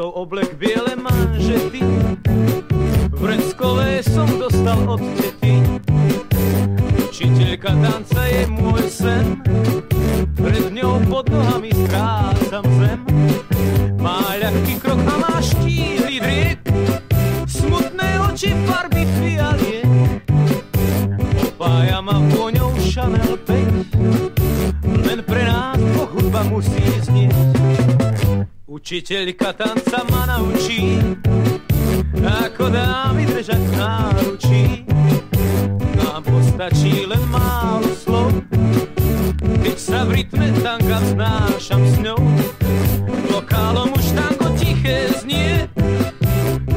nosou oblek biele manžety. Vreckové som dostal od tety. Učiteľka tanca je môj sen, pred ňou pod nohami strácam zem. Má ľahký krok a má štíhly driek, smutné oči farby fialie. Opája ma vôňou Chanel 5, len pre nás dvoch hudba musí znieť. Učiteľka tanca ma naučí, ako dámy držať náručí. Nám postačí len málo slov, keď sa v rytme tanga vznášam s ňou. Lokálom už tango tiché znie,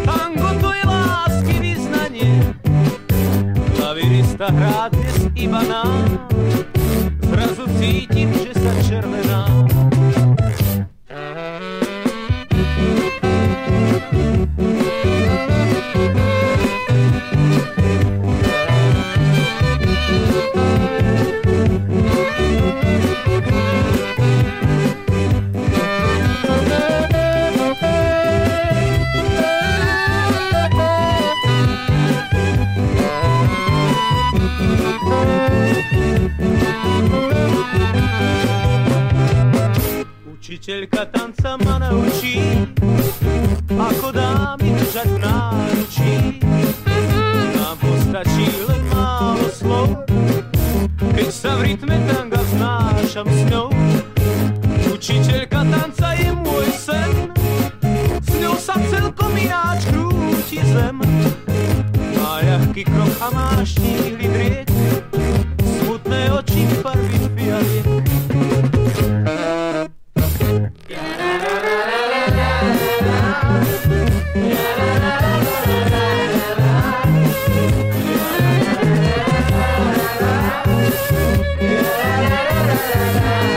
tango to je lásky vyznanie. Klavirista hrá dnes iba nám, zrazu cítim, že sa červená. Učiteľka tanca ma naučí, ako dámy držať v náručí. Nám postačí len málo slov, keď sa v rytme tanga znášam s ňou. Učiteľka tanca je môj sen, s ňou sa celkom ináč krúti zem. A ľahký krok Bye.